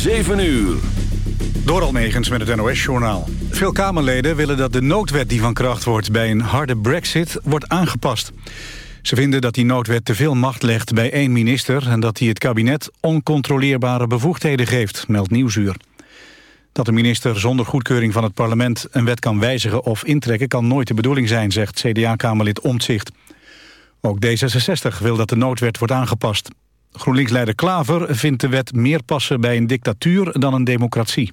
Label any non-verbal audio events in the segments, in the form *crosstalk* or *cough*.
7 uur. Door Almegens met het NOS-journaal. Veel Kamerleden willen dat de noodwet die van kracht wordt... bij een harde brexit wordt aangepast. Ze vinden dat die noodwet te veel macht legt bij één minister... en dat hij het kabinet oncontroleerbare bevoegdheden geeft, meldt Nieuwsuur. Dat de minister zonder goedkeuring van het parlement... een wet kan wijzigen of intrekken kan nooit de bedoeling zijn... zegt CDA-kamerlid Omtzigt. Ook D66 wil dat de noodwet wordt aangepast. GroenLinks-leider Klaver vindt de wet meer passen bij een dictatuur dan een democratie.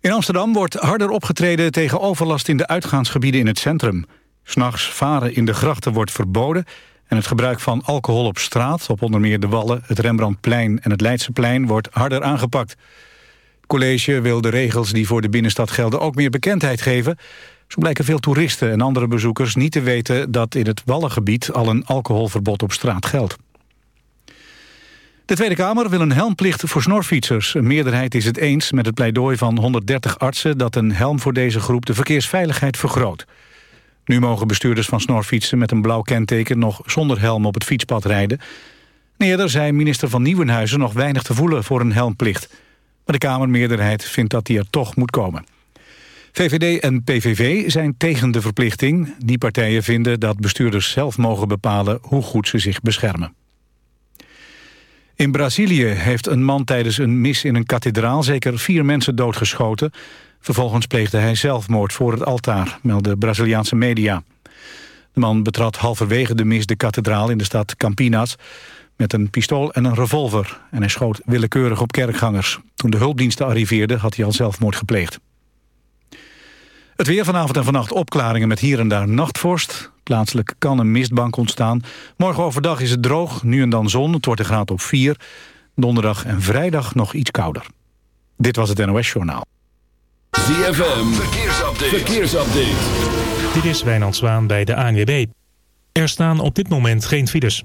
In Amsterdam wordt harder opgetreden tegen overlast in de uitgaansgebieden in het centrum. S'nachts varen in de grachten wordt verboden en het gebruik van alcohol op straat, op onder meer de Wallen, het Rembrandtplein en het Leidseplein, wordt harder aangepakt. Het college wil de regels die voor de binnenstad gelden ook meer bekendheid geven. Zo blijken veel toeristen en andere bezoekers niet te weten dat in het Wallengebied al een alcoholverbod op straat geldt. De Tweede Kamer wil een helmplicht voor snorfietsers. Een meerderheid is het eens met het pleidooi van 130 artsen... dat een helm voor deze groep de verkeersveiligheid vergroot. Nu mogen bestuurders van snorfietsen met een blauw kenteken... nog zonder helm op het fietspad rijden. Eerder zei minister van Nieuwenhuizen nog weinig te voelen voor een helmplicht. Maar de Kamermeerderheid vindt dat die er toch moet komen. VVD en PVV zijn tegen de verplichting. Die partijen vinden dat bestuurders zelf mogen bepalen hoe goed ze zich beschermen. In Brazilië heeft een man tijdens een mis in een kathedraal... zeker vier mensen doodgeschoten. Vervolgens pleegde hij zelfmoord voor het altaar, melden Braziliaanse media. De man betrad halverwege de mis de kathedraal in de stad Campinas... met een pistool en een revolver. En hij schoot willekeurig op kerkgangers. Toen de hulpdiensten arriveerden had hij al zelfmoord gepleegd. Het weer vanavond en vannacht opklaringen met hier en daar nachtvorst. Plaatselijk kan een mistbank ontstaan. Morgen overdag is het droog, nu en dan zon. Het wordt een graad op 4. Donderdag en vrijdag nog iets kouder. Dit was het NOS Journaal. ZFM, verkeersupdate. verkeersupdate. Dit is Wijnand Zwaan bij de ANWB. Er staan op dit moment geen files.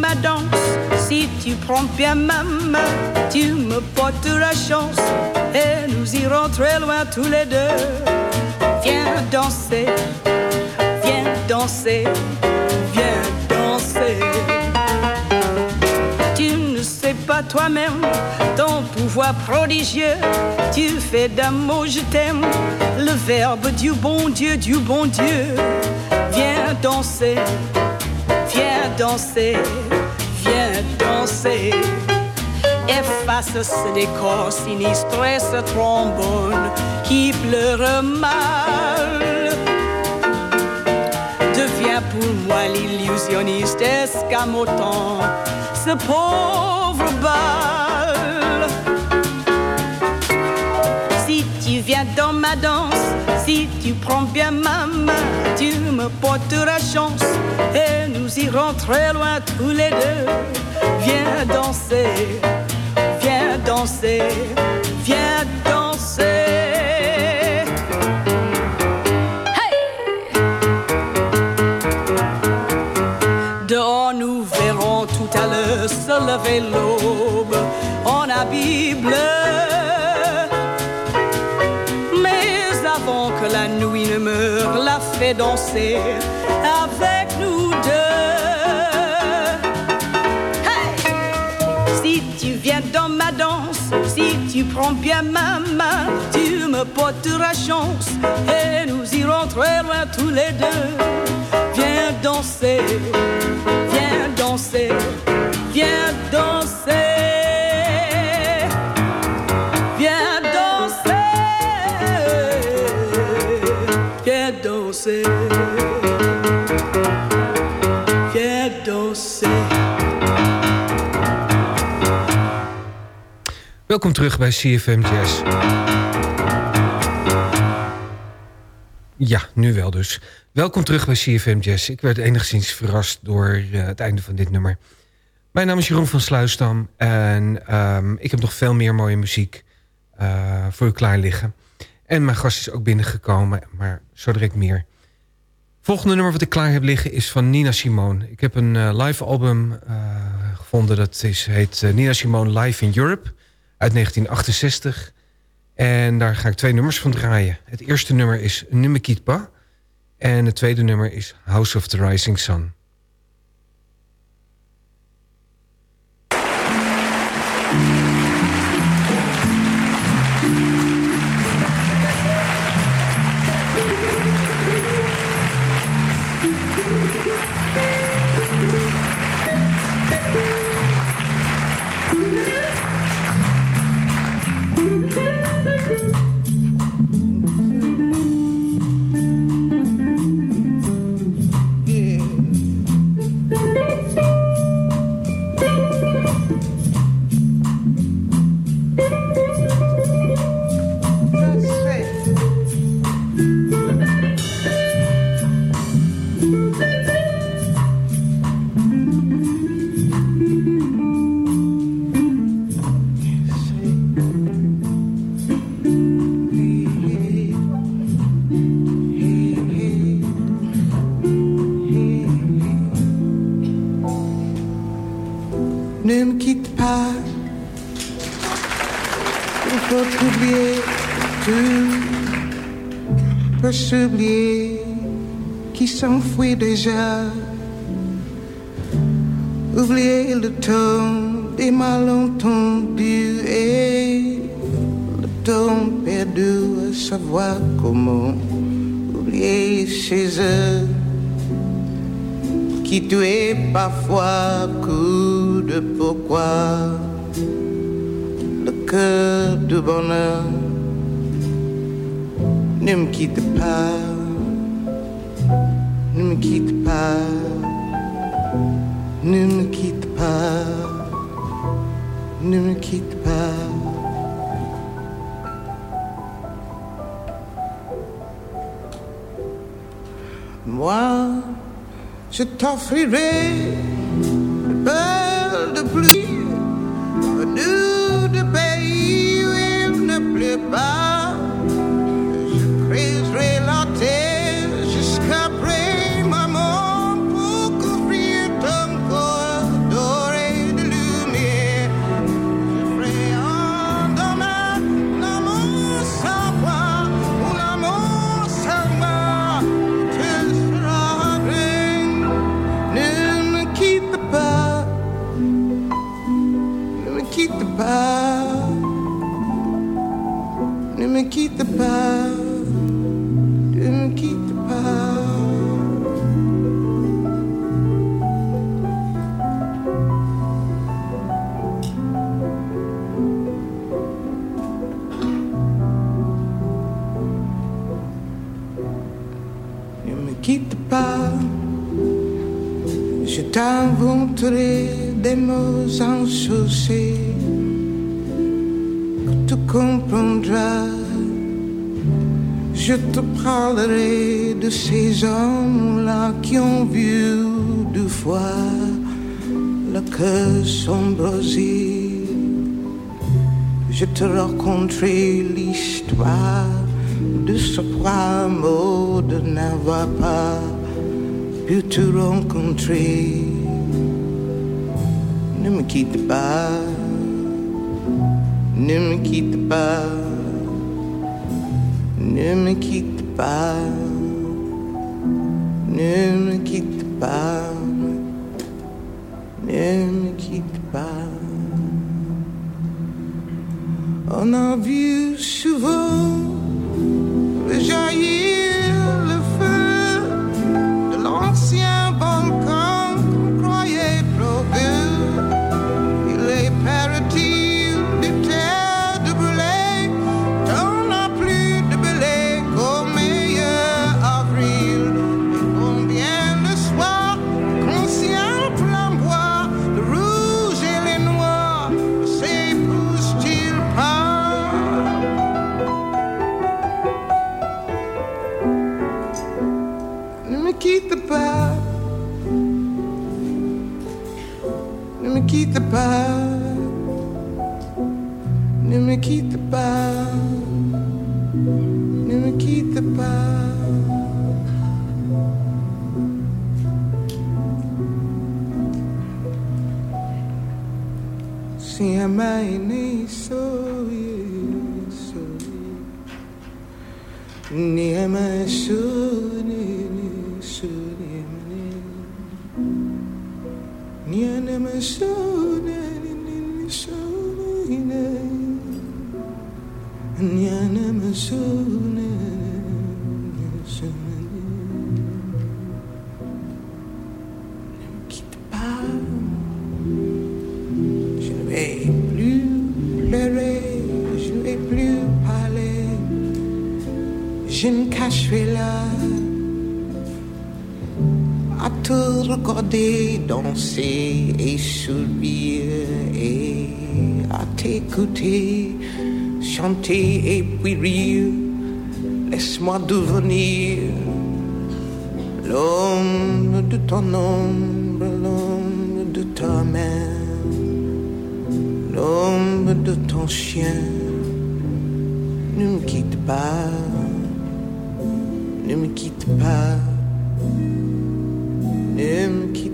Ma danse, si tu prends bien ma main, tu me porteras chance et nous irons très loin tous les deux. Viens danser, viens danser, viens danser. Tu ne sais pas toi-même ton pouvoir prodigieux. Tu fais d'amour, je t'aime, le verbe du bon Dieu, du bon Dieu. Viens danser, danser, viens danser. Efface ce décor sinistre et ce trombone qui pleure mal. Deviens pour moi l'illusionniste escamotant ce pauvre bal. Viens dans ma danse, si tu prends bien ma main, tu me porteras chance et nous irons très loin tous les deux. Viens danser, viens danser, viens danser. Dehors, nous verrons tout à l'heure se lever l'aube en habit danser avec nous deux. Hey! Si tu viens dans ma danse, si tu prends bien ma main, tu me porteras chance et nous irons très loin tous les deux. Viens danser, viens danser, viens danser. Welkom terug bij CFM Jazz. Ja, nu wel dus. Welkom terug bij CFM Jazz. Ik werd enigszins verrast door eh, het einde van dit nummer. Mijn naam is Jeroen van Sluisdam en ehm, ik heb nog veel meer mooie muziek eh, voor u klaar liggen. En mijn gast is ook binnengekomen, maar zo direct meer. Volgende nummer wat ik klaar heb liggen is van Nina Simone. Ik heb een eh, live album gevonden dat is, heet Nina Simone Live in Europe uit 1968. En daar ga ik twee nummers van draaien. Het eerste nummer is pas. En het tweede nummer is House of the Rising Sun. S'oublier qui s'enfuit déjà. Oublier le ton des malentendus et le ton perdu à savoir comment oublier chez eux qui tuait parfois coup de pourquoi le cœur du bonheur ne me quitte pas, ne me quitte pas, ne me quitte pas, ne me quitte pas. Moi, je t'offrirai de belles de pluie, parlerai de ces hommes-là qui ont vu deux fois le cœur s'embraser. Je te raconterai l'histoire de ce trois mots de n'avoir pas pu te rencontrer. Ne me quitte pas, ne me quitte pas, ne me quitte ne me quitte pas, ne me quitte pas. On a vu souvent. Chanter et puis rire. Laisse-moi devenir l'ombre de ton ombre, l'ombre de ta main l'ombre de ton chien. Ne me quitte pas, ne me quitte pas, ne me quitte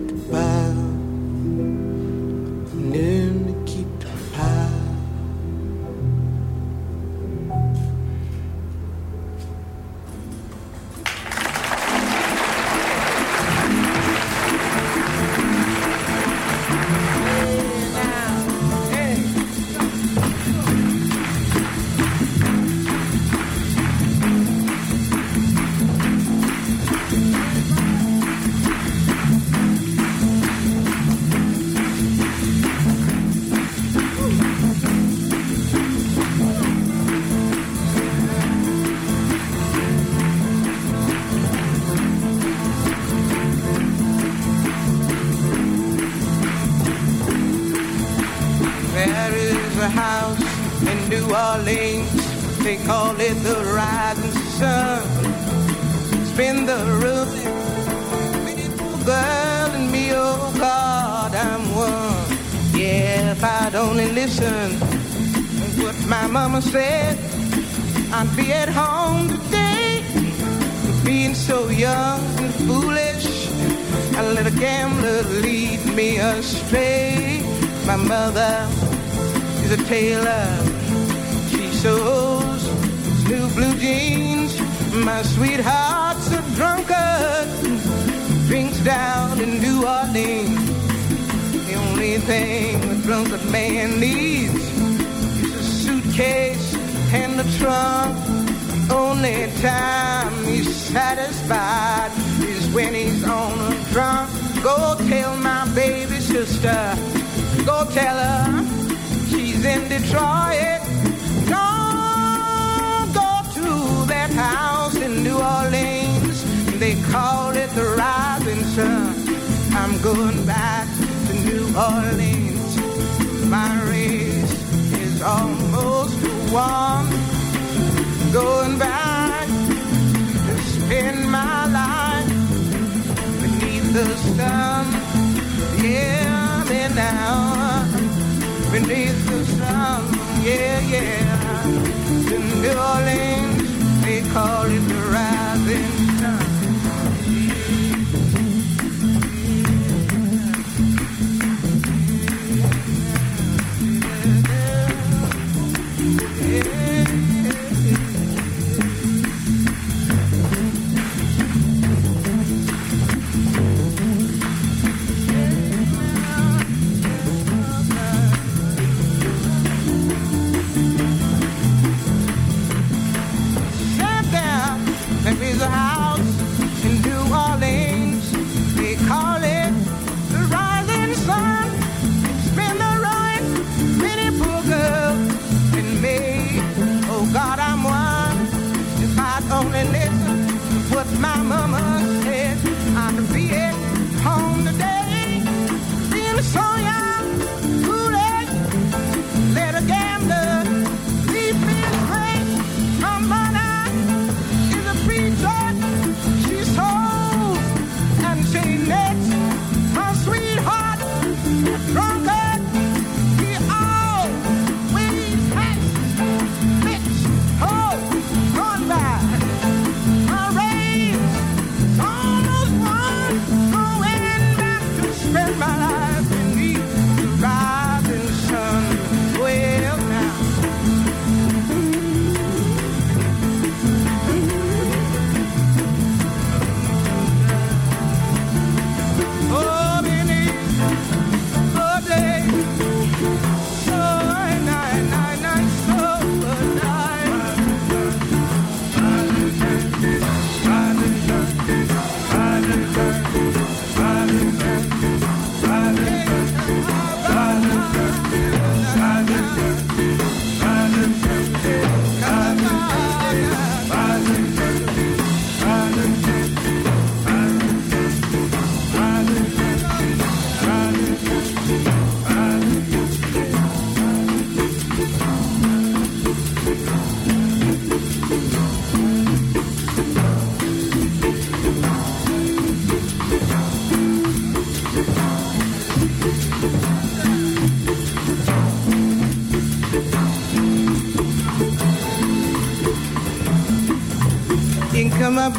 down in New Orleans. The only thing a drunkard man needs is a suitcase and a trunk. The Only time he's satisfied is when he's on a drunk. Go tell my baby sister. Go tell her she's in Detroit. Don't go to that house in New Orleans call it the Robinson. I'm going back to New Orleans. My race is almost won. Going back to spend my life beneath the sun. Yeah, then now beneath the sun. Yeah, yeah. In New Orleans, they call it the rising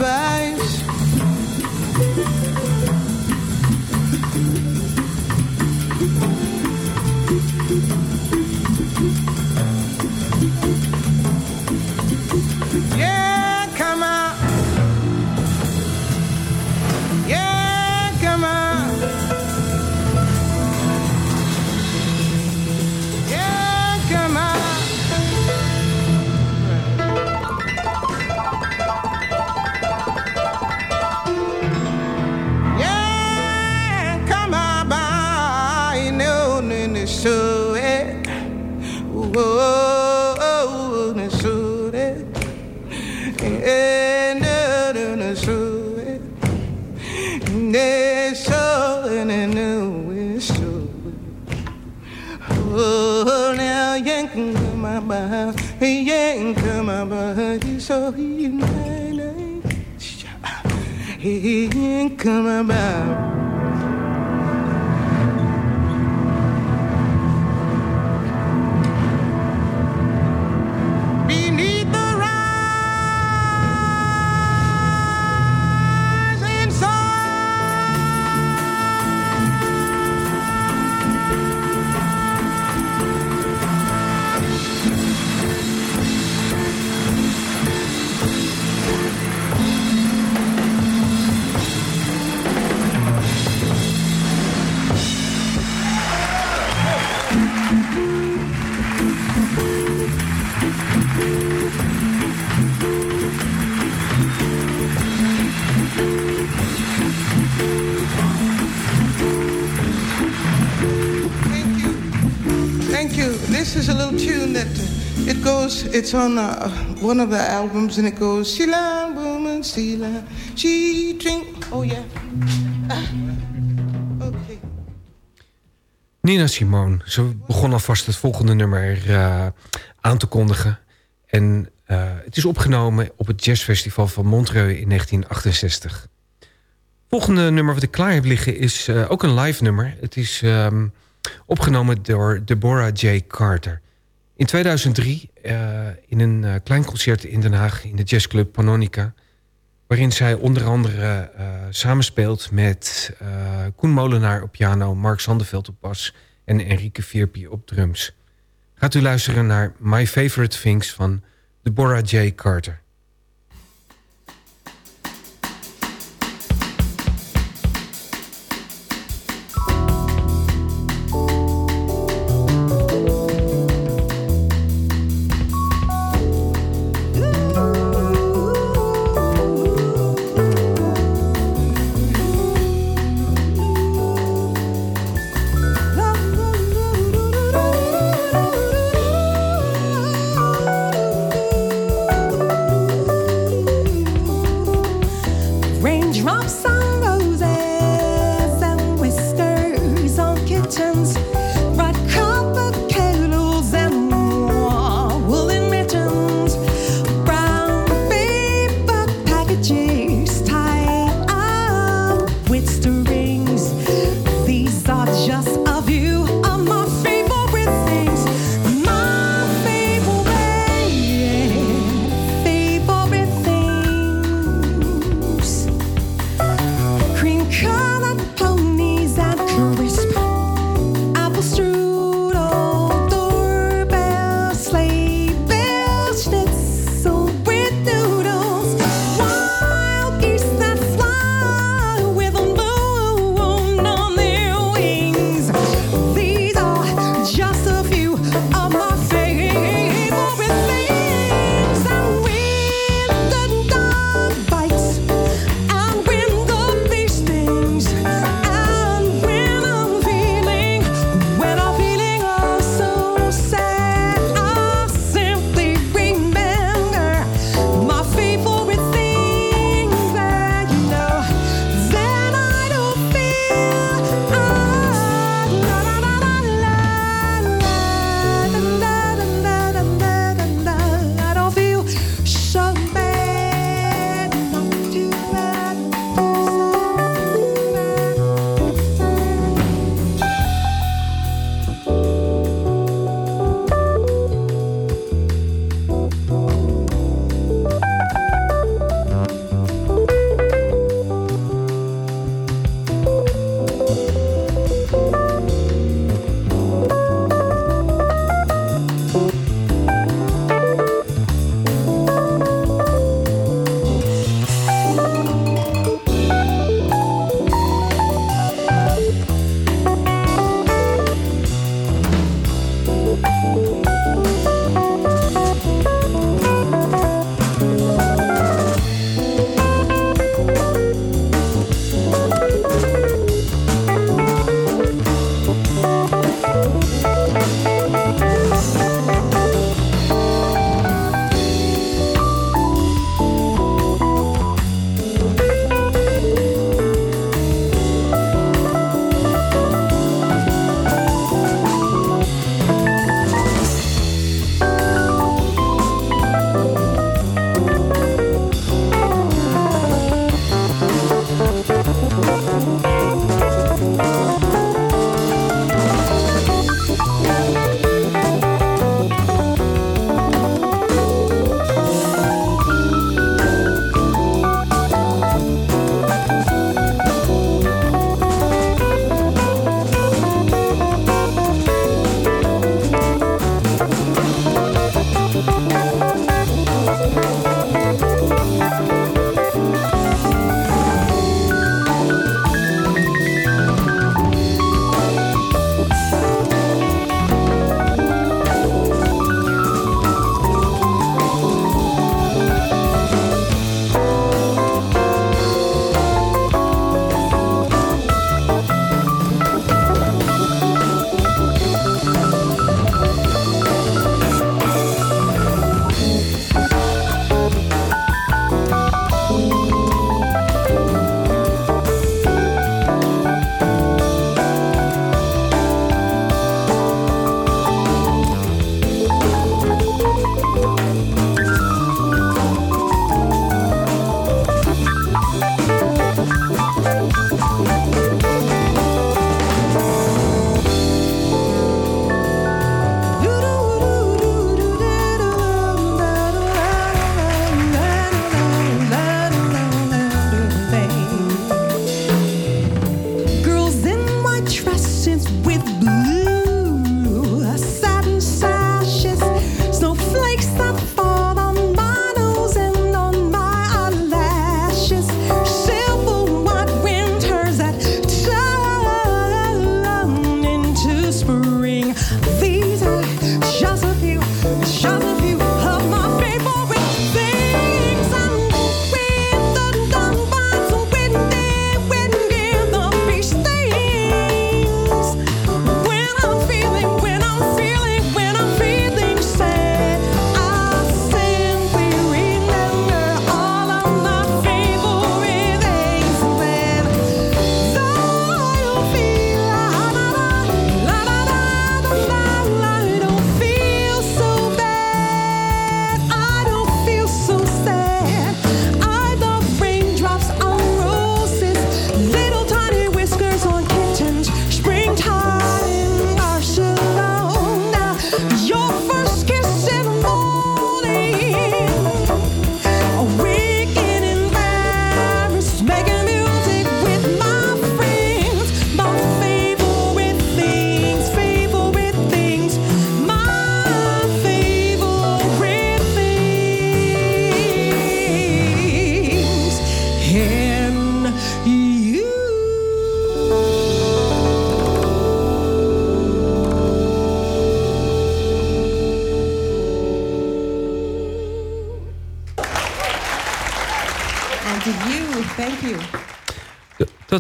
goodbye He ain't come on, buddy, so you may He ain't come about. it's on eh, one of the albums, and it goes, "She love woman, she she drink." Oh yeah. Ah. Nina Simone, ze begon alvast het volgende nummer eh, aan te kondigen. En eh, het is opgenomen op het jazzfestival van Montreux in 1968. Volgende nummer wat ik klaar heb liggen is ook een live nummer. Het is ehm, opgenomen door Deborah J. Carter. In 2003 in een klein concert in Den Haag in de jazzclub Panonica waarin zij onder andere uh, samenspeelt met Koen Molenaar op piano... Mark Zandeveld op bas en Enrique Vierpie op drums. Gaat u luisteren naar My Favorite Things van Deborah J. Carter.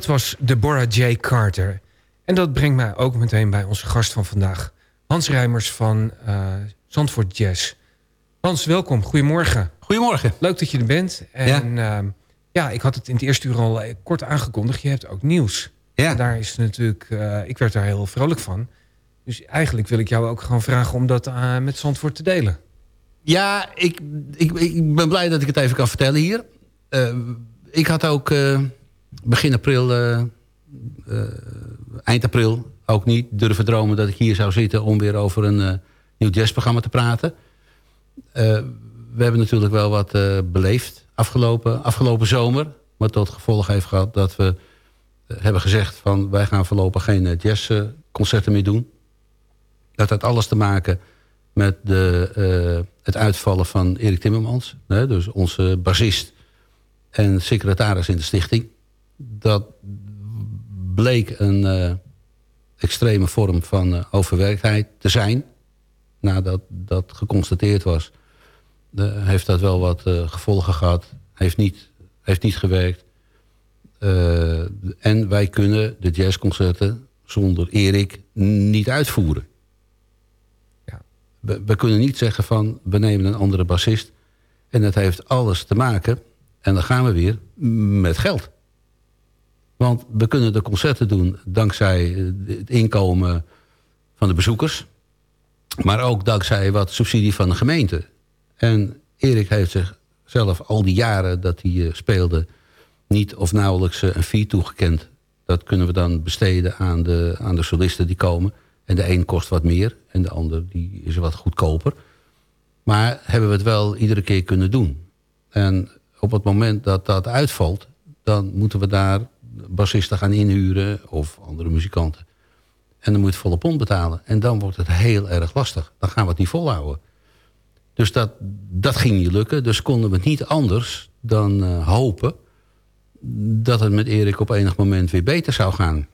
Dat was Deborah J. Carter. En dat brengt mij ook meteen bij onze gast van vandaag. Hans Rijmers van eh Zandvoort Jazz. Hans, welkom. Goedemorgen. Goedemorgen. Leuk dat je er bent. En ja, ja ik had het in het eerste uur al eh, kort aangekondigd. Je hebt ook nieuws. Ja. En daar is natuurlijk, eh, ik werd daar heel vrolijk van. Dus eigenlijk wil ik jou ook gewoon vragen om dat met Zandvoort te delen. Ja, ik, ik, ik ben blij dat ik het even kan vertellen hier. Ik had ook begin april, eh, eh, eind april, ook niet durven dromen dat ik hier zou zitten om weer over een eh, nieuw jazzprogramma te praten. We hebben natuurlijk wel wat beleefd afgelopen, afgelopen zomer. Wat tot gevolg heeft gehad dat we hebben gezegd van wij gaan voorlopig geen jazzconcerten meer doen. Dat had alles te maken met de, het uitvallen van Erik Timmermans. Hè, dus onze bassist en secretaris in de stichting. Dat bleek een eh, extreme vorm van eh, overwerktheid te zijn. Nadat dat geconstateerd was, heeft dat wel wat eh, gevolgen gehad. Heeft niet, heeft niet gewerkt. En wij kunnen de jazzconcerten zonder Erik niet uitvoeren. We, we kunnen niet zeggen van we nemen een andere bassist. En dat heeft alles te maken, en dan gaan we weer, met geld. Want we kunnen de concerten doen dankzij eh, het inkomen van de bezoekers. Maar ook dankzij wat subsidie van de gemeente. En Erik heeft zichzelf al die jaren dat hij eh, speelde... niet of nauwelijks eh, een fee toegekend. Dat kunnen we dan besteden aan de, aan de solisten die komen. En de een kost wat meer en de ander die is wat goedkoper. Maar hebben we het wel iedere keer kunnen doen. En op het moment dat dat uitvalt... dan moeten we daar bassisten gaan inhuren of andere muzikanten. En dan moet je het volle pond betalen. En dan wordt het heel erg lastig. Dan gaan we het niet volhouden. Dus dat, dat ging niet lukken. Dus konden we het niet anders dan eh, hopen... dat het met Erik op enig moment weer beter zou gaan.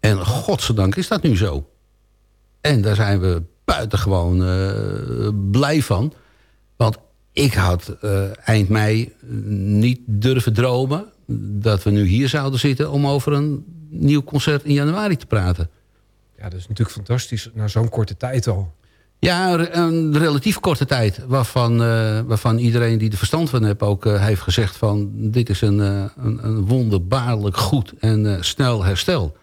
En godzijdank is dat nu zo. En daar zijn we buitengewoon uh, blij van. Want ik had uh, eind mei niet durven dromen... dat we nu hier zouden zitten om over een nieuw concert in januari te praten. Ja, dat is natuurlijk fantastisch. Na zo'n korte tijd al. Ja, een relatief korte tijd. Waarvan, uh, waarvan iedereen die er verstand van heeft ook uh, heeft gezegd van... dit is een, uh, een, een wonderbaarlijk goed en snel herstel.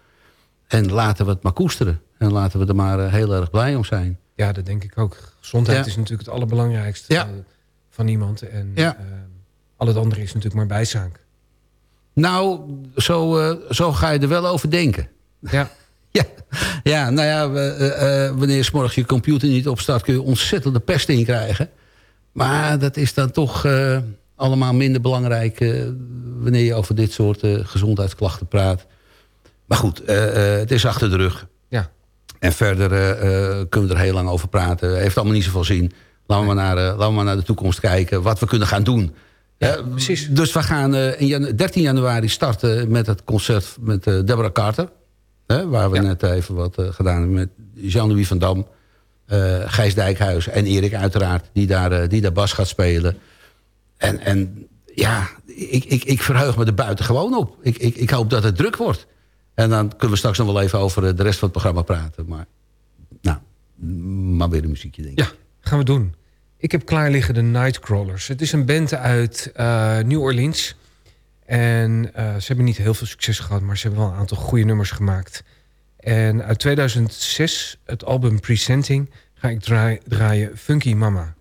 En laten we het maar koesteren. En laten we er maar heel erg blij om zijn. Ja, dat denk ik ook. Gezondheid ja. is natuurlijk het allerbelangrijkste ja. Van iemand. En ja. al het andere is natuurlijk maar bijzaak. Nou, zo, zo ga je er wel over denken. Ja. *laughs* Ja, ja nou ja, uh, wanneer s morgens je computer niet opstart... kun je ontzettend de pest in krijgen. Maar dat is dan toch uh, allemaal minder belangrijk... wanneer je over dit soort gezondheidsklachten praat. Maar goed, eh, eh, het is achter de rug. Ja. En verder eh, eh, kunnen we er heel lang over praten. Heeft allemaal niet zoveel zin. Laten we, maar naar, eh, laten we maar naar de toekomst kijken. Wat we kunnen gaan doen. Ja, precies. Dus we gaan eh, in jan- 13 januari starten met het concert met eh, Deborah Carter. Hè, waar we net even wat eh, gedaan hebben met Jean-Louis van Dam. eh, Gijs Dijkhuis en Erik uiteraard. Die daar, eh, die daar bas gaat spelen. En, en ja, ik, ik, ik verheug me er buiten gewoon op. Ik, ik, ik hoop dat het druk wordt. En dan kunnen we straks nog wel even over eh, de rest van het programma praten. Maar, nou, maar weer een muziekje denk ik. Ja, gaan we doen. Ik heb klaar liggen de Nightcrawlers. Het is een band uit eh, New Orleans. En eh, ze hebben niet heel veel succes gehad, maar ze hebben wel een aantal goede nummers gemaakt. En uit 2006, het album Presenting, ga ik draai- draaien Funky Mama.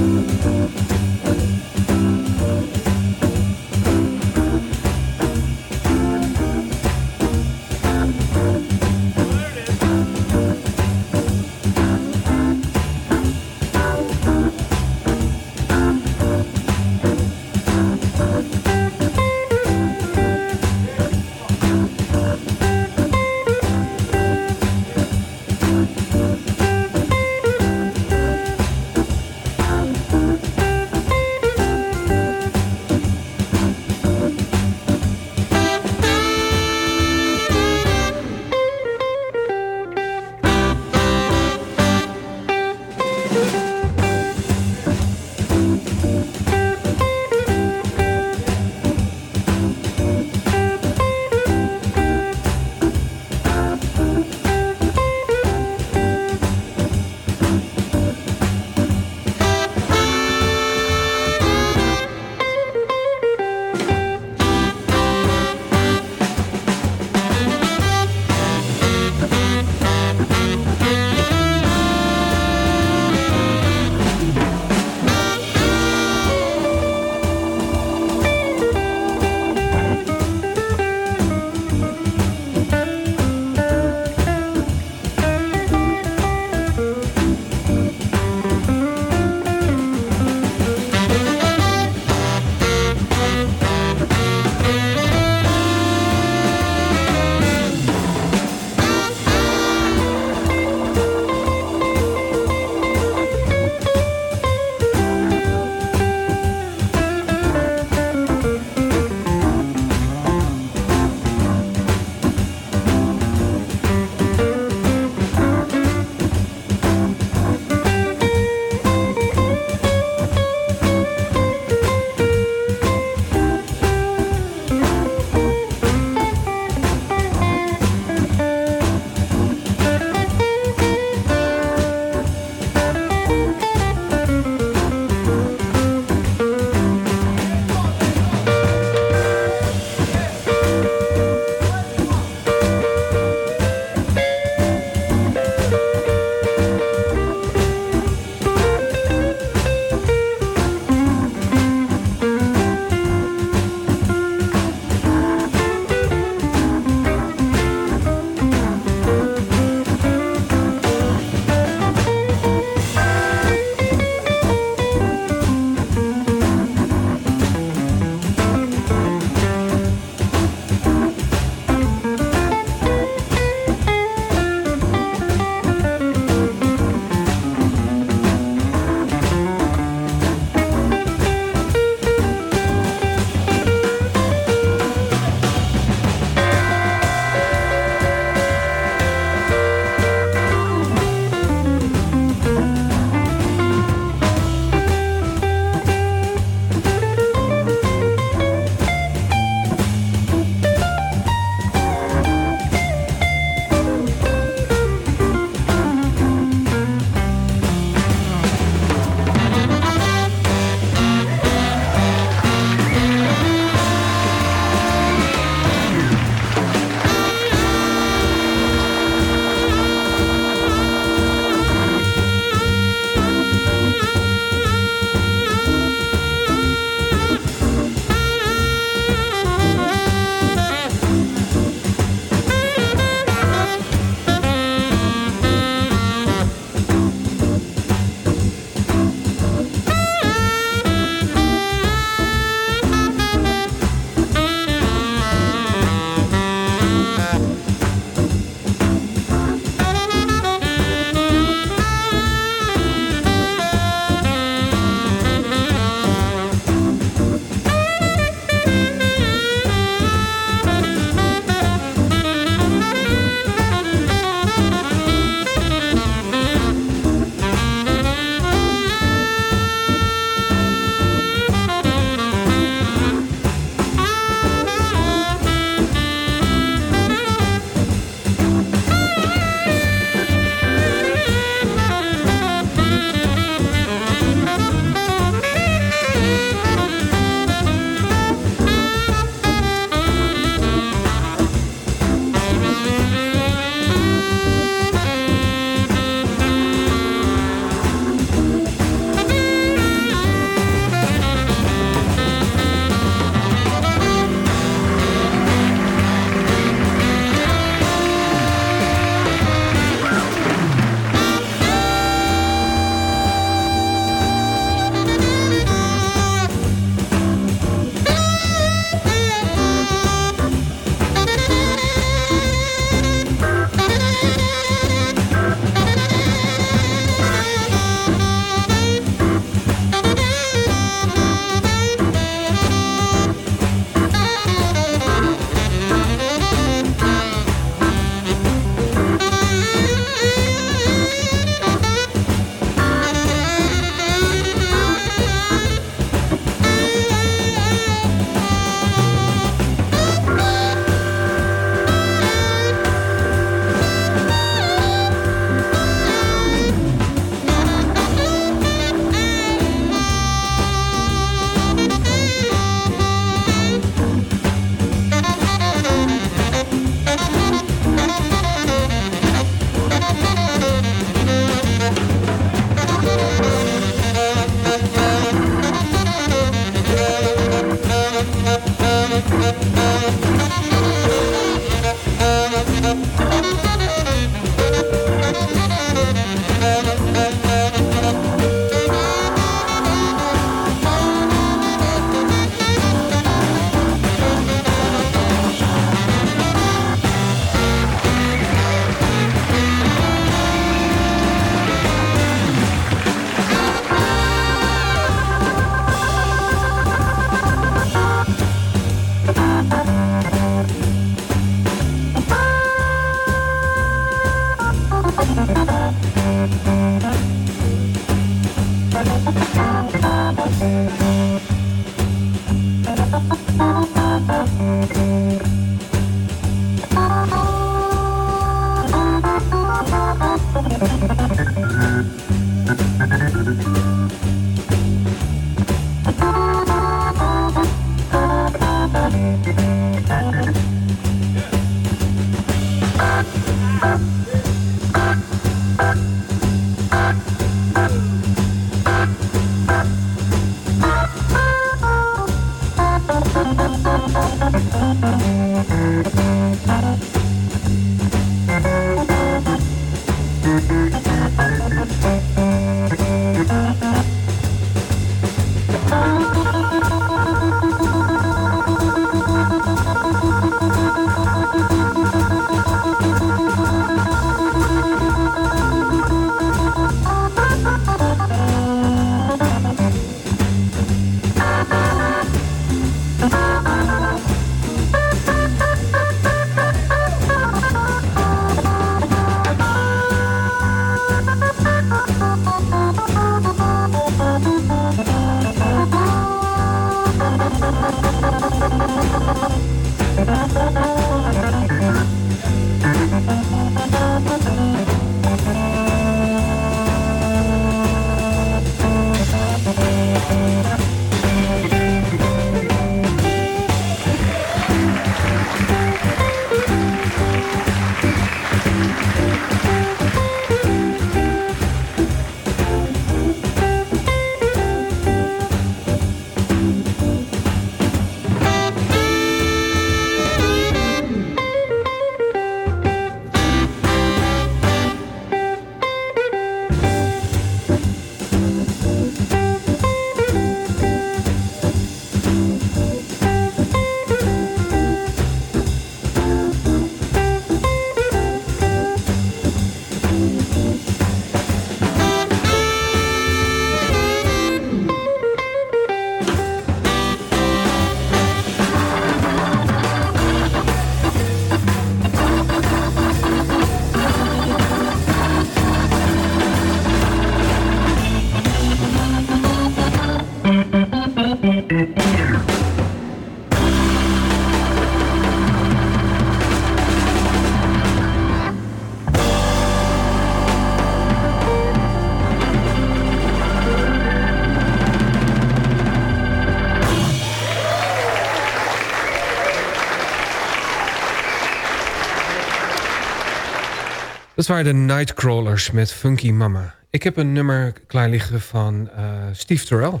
Dat waren de Nightcrawlers met Funky Mama. Ik heb een nummer klaar liggen van eh, Steve Terrell.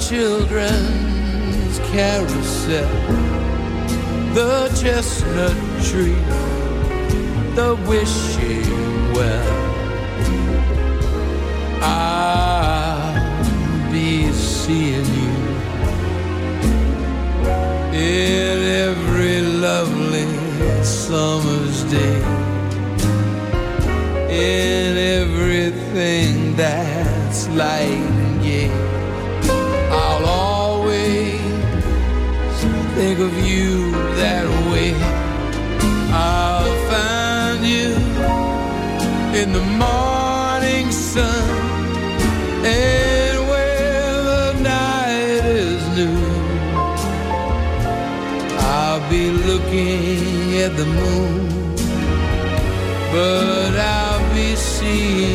Children's carousel, the chestnut tree, the wishing well. I'll be seeing you in every lovely summer's day in everything that's light in the morning sun and where the night is new. I'll be looking at the moon but I'll be seeing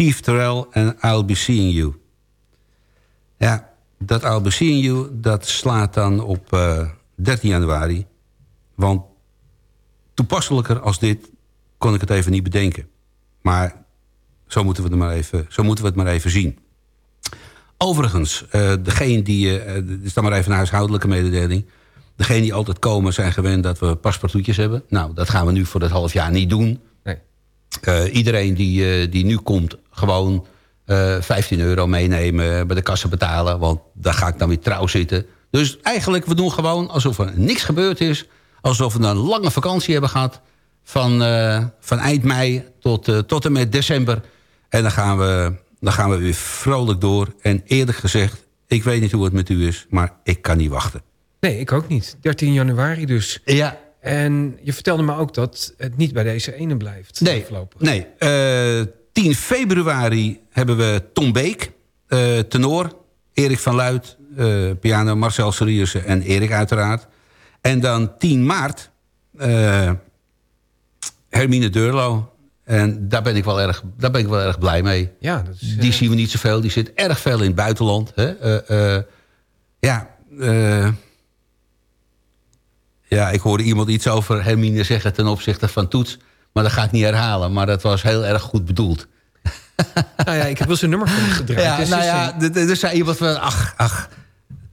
Steve Terrell en I'll Be Seeing You. Ja, dat I'll Be Seeing You, dat slaat dan op eh, 13 januari. Want toepasselijker als dit kon ik het even niet bedenken. Maar zo moeten we het maar even, zo moeten we het maar even zien. Overigens, eh, degene die... eh dit is dan maar even een huishoudelijke mededeling. Degene die altijd komen zijn gewend dat we paspartoutjes hebben. Nou, dat gaan we nu voor dat half jaar niet doen. Eh, iedereen die, eh, die nu komt, gewoon eh 15 euro meenemen, bij de kassa betalen. Want daar ga ik dan weer trouw zitten. Dus eigenlijk, we doen gewoon alsof er niks gebeurd is. Alsof we een lange vakantie hebben gehad. Van, eh, van eind mei tot, eh, tot en met december. En dan gaan, we, dan gaan we weer vrolijk door. En eerlijk gezegd, ik weet niet hoe het met u is, maar ik kan niet wachten. Nee, ik ook niet. 13 januari dus. Ja. En je vertelde me ook dat het niet bij deze ene blijft. Nee, nee. 10 februari hebben we Tom Beek, eh, tenor. Erik van Luid, eh, piano, Marcel Seriussen en Erik uiteraard. En dan 10 maart eh, Hermine Deurlo. En daar ben, ik wel erg, daar ben ik wel erg blij mee. Ja, dat is, Die zien we niet zoveel. Die zit erg veel in het buitenland. Hè? Ja, ja, ik hoorde iemand iets over Hermine zeggen ten opzichte van Toets. Maar dat ga ik niet herhalen. Maar dat was heel erg goed bedoeld. Nou ja, ik heb wel zijn nummer van gedraaid. Ja, Dus nou ja, er zei iemand van... Ach, ach,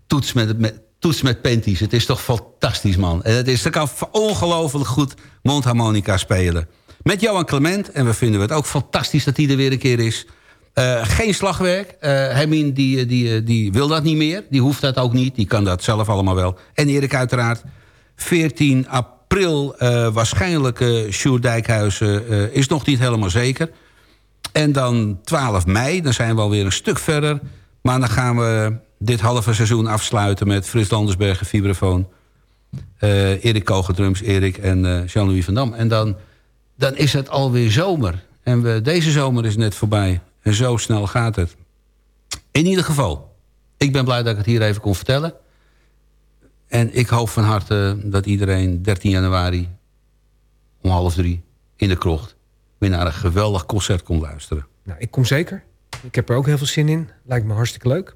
Toets met, met, toets met penties. Het is toch fantastisch, man. En het is, ze kan ongelooflijk goed mondharmonica spelen. Met Johan Clement. En we vinden het ook fantastisch dat hij er weer een keer is. Eh, geen slagwerk. Eh Hermine die, die, die wil dat niet meer. Die hoeft dat ook niet. Die kan dat zelf allemaal wel. En Erik uiteraard. 14 april eh, waarschijnlijk uh, Sjoerd Dijkhuizen eh, is nog niet helemaal zeker. En dan 12 mei, dan zijn we alweer een stuk verder. Maar dan gaan we dit halve seizoen afsluiten met Frits Landersbergen, vibrafoon. eh Erik Koger, drums, Erik en Jean-Louis van Dam. En dan, dan is het alweer zomer. En we, deze zomer is net voorbij. En zo snel gaat het. In ieder geval, ik ben blij dat ik het hier even kon vertellen. En ik hoop van harte dat iedereen 13 januari om half drie in de krocht... weer naar een geweldig concert kon luisteren. Nou, ik kom zeker. Ik heb er ook heel veel zin in. Lijkt me hartstikke leuk.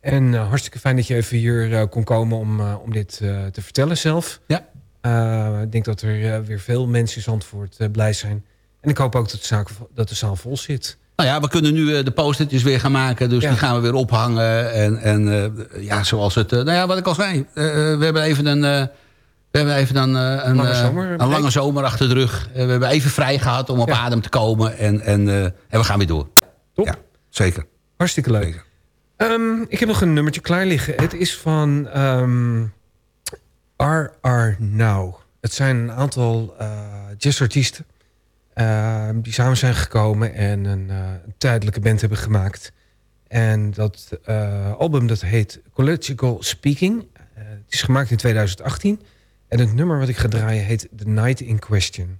En eh, hartstikke fijn dat je even hier eh, kon komen om, eh, om dit te vertellen zelf. Ja. Ik denk dat er weer veel mensen in Zandvoort blij zijn. En ik hoop ook dat de, zaak, dat de zaal vol zit. Nou ja, we kunnen nu eh, de postertjes weer gaan maken. Dus Ja. die gaan we weer ophangen. En, en eh, ja, zoals het... eh, nou ja, wat ik al zei. we hebben even een... we hebben even eh, een, Lange zomer. een lange zomer achter de rug. We hebben even vrij gehad om op adem te komen. En, en, en we gaan weer door. Top. Ja, zeker. Hartstikke leuk. Ehm, ik heb nog een nummertje klaar liggen. Het is van ehm RR Now. Het zijn een aantal jazzartiesten die samen zijn gekomen en een, eh, een tijdelijke band hebben gemaakt. En dat eh, album dat heet Collegial Speaking. Eh, het is gemaakt in 2018. En het nummer wat ik ga draaien heet The Night in Question.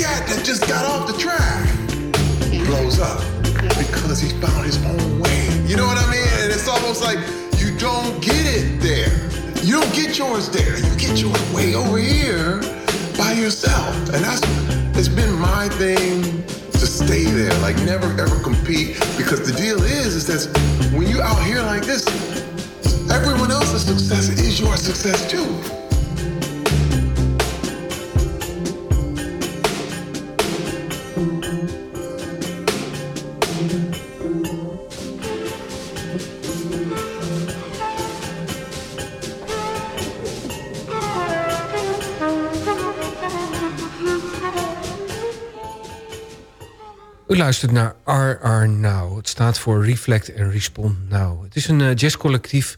Cat that just got off the track. Blows up because he found his own way. You know what I mean? And it's almost like you don't get it there. You don't get yours there. You get yours way over here by yourself. And that's it's been my thing to stay there, like never ever compete. Because the deal is, is that when you out here like this, everyone else's success is your success too. U luistert naar RR Now. Het staat voor Reflect and Respond Now. Het is een uh, jazzcollectief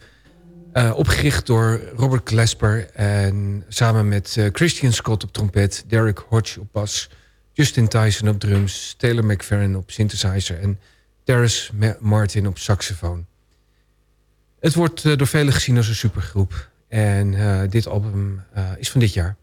uh, opgericht door Robert Glasper... en samen met uh, Christian Scott op trompet... Derek Hodge op bas, Justin Tyson op drums... Taylor McFerrin op synthesizer... en Terrace Martin op saxofoon. Het wordt door velen gezien als een supergroep. En dit album is van dit jaar.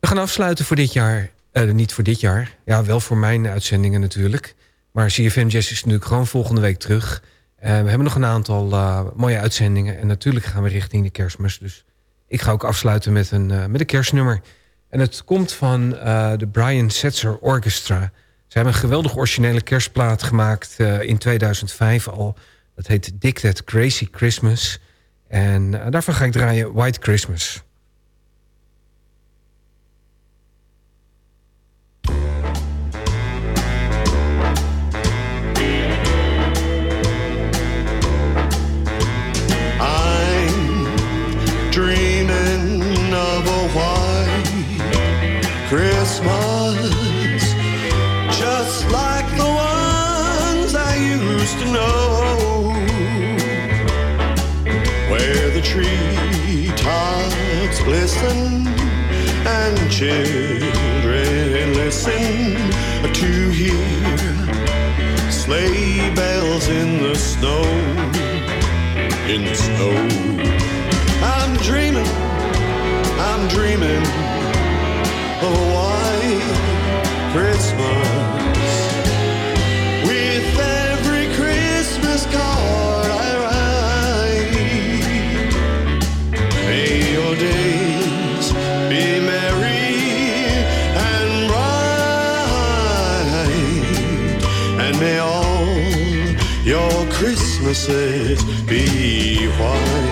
We gaan afsluiten voor dit jaar uh, niet voor dit jaar. Ja, wel voor mijn uitzendingen natuurlijk. Maar CFM Jazz is natuurlijk gewoon volgende week terug. Uh, we hebben nog een aantal uh, mooie uitzendingen. En natuurlijk gaan we richting de kerstmis. Dus ik ga ook afsluiten met een, met een kerstnummer. En het komt van de Brian Setzer Orchestra. Ze hebben een geweldig originele kerstplaat gemaakt in 2005 al. Dat heet Dick That Crazy Christmas. En daarvan ga ik draaien White. Christmas, tops glisten and children listen to hear sleigh bells in the snow, in the snow. I'm dreaming, I'm dreaming of Christmases be white.